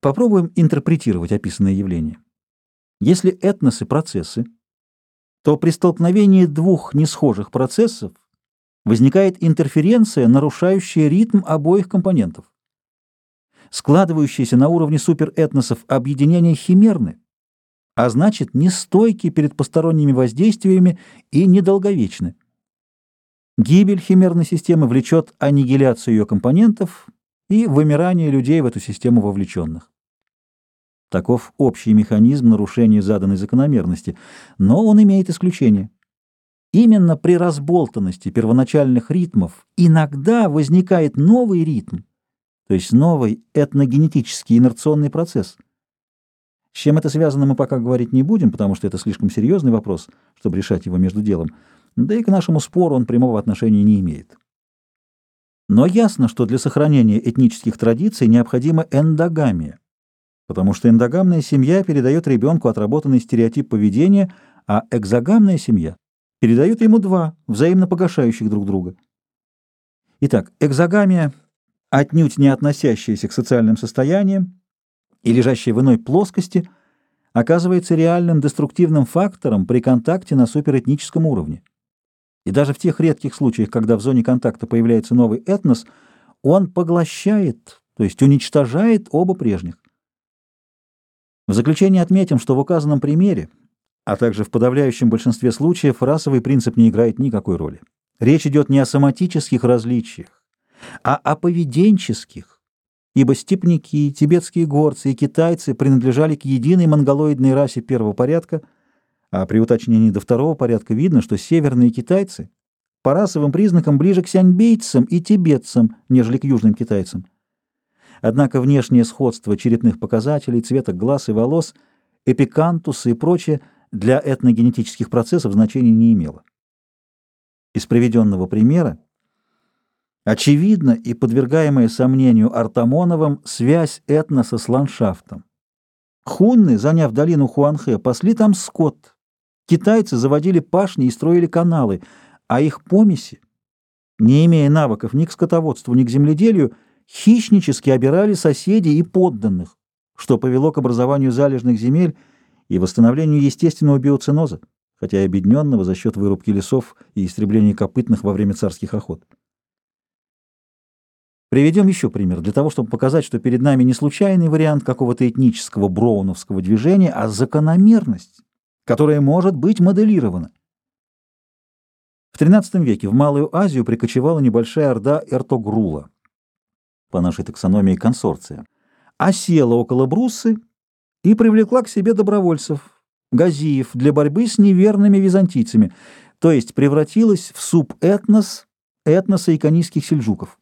Попробуем интерпретировать описанное явление. Если этносы — процессы, то при столкновении двух несхожих процессов возникает интерференция, нарушающая ритм обоих компонентов. Складывающиеся на уровне суперэтносов объединения химерны, а значит, нестойки перед посторонними воздействиями и недолговечны. Гибель химерной системы влечет аннигиляцию ее компонентов и вымирание людей в эту систему вовлеченных. Таков общий механизм нарушения заданной закономерности, но он имеет исключение. Именно при разболтанности первоначальных ритмов иногда возникает новый ритм, то есть новый этногенетический инерционный процесс. С чем это связано, мы пока говорить не будем, потому что это слишком серьезный вопрос, чтобы решать его между делом, да и к нашему спору он прямого отношения не имеет. Но ясно, что для сохранения этнических традиций необходима эндогамия, потому что эндогамная семья передает ребенку отработанный стереотип поведения, а экзогамная семья передают ему два, взаимно погашающих друг друга. Итак, экзогамия, отнюдь не относящаяся к социальным состояниям и лежащая в иной плоскости, оказывается реальным деструктивным фактором при контакте на суперэтническом уровне. И даже в тех редких случаях, когда в зоне контакта появляется новый этнос, он поглощает, то есть уничтожает оба прежних. В заключение отметим, что в указанном примере а также в подавляющем большинстве случаев расовый принцип не играет никакой роли. Речь идет не о соматических различиях, а о поведенческих, ибо степняки, тибетские горцы и китайцы принадлежали к единой монголоидной расе первого порядка, а при уточнении до второго порядка видно, что северные китайцы по расовым признакам ближе к сяньбейцам и тибетцам, нежели к южным китайцам. Однако внешнее сходство черепных показателей, цвета глаз и волос, эпикантусы и прочее – для этногенетических процессов значения не имело. Из приведенного примера очевидна и подвергаемая сомнению Артамоновым связь этноса с ландшафтом. Хунны, заняв долину Хуанхэ, пасли там скот. Китайцы заводили пашни и строили каналы, а их помеси, не имея навыков ни к скотоводству, ни к земледелию, хищнически обирали соседей и подданных, что повело к образованию залежных земель и восстановлению естественного биоценоза, хотя и обедненного за счет вырубки лесов и истребления копытных во время царских охот. Приведем еще пример, для того, чтобы показать, что перед нами не случайный вариант какого-то этнического броуновского движения, а закономерность, которая может быть моделирована. В XIII веке в Малую Азию прикочевала небольшая орда Эртогрула, по нашей таксономии консорция, осела около Бруссы и привлекла к себе добровольцев, газиев, для борьбы с неверными византийцами, то есть превратилась в субэтнос этноса иконийских сельджуков.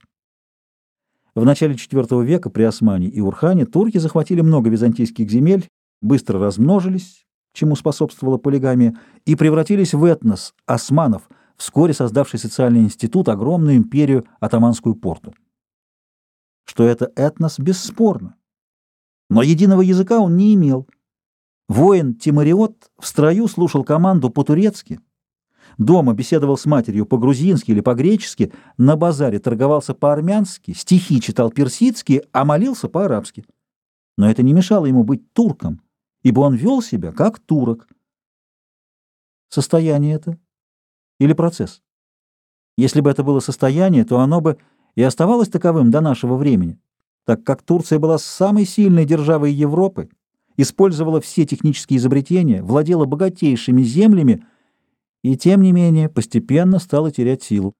В начале IV века при Османе и Урхане турки захватили много византийских земель, быстро размножились, чему способствовала полигамия, и превратились в этнос османов, вскоре создавший социальный институт, огромную империю атаманскую порту. Что это этнос, бесспорно. Но единого языка он не имел. Воин Тимариот в строю слушал команду по-турецки, дома беседовал с матерью по-грузински или по-гречески, на базаре торговался по-армянски, стихи читал персидские, а молился по-арабски. Но это не мешало ему быть турком, ибо он вел себя как турок. Состояние это или процесс? Если бы это было состояние, то оно бы и оставалось таковым до нашего времени так как Турция была самой сильной державой Европы, использовала все технические изобретения, владела богатейшими землями и, тем не менее, постепенно стала терять силу.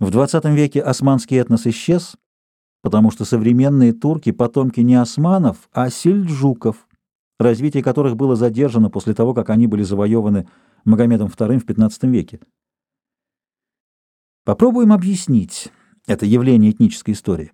В XX веке османский этнос исчез, потому что современные турки — потомки не османов, а сельджуков, развитие которых было задержано после того, как они были завоеваны Магомедом II в XV веке. Попробуем объяснить это явление этнической истории.